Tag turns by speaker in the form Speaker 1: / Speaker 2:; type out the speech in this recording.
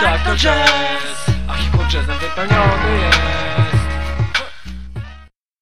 Speaker 1: Tak to jazz, a hip-hop jazzem wypełniony jest.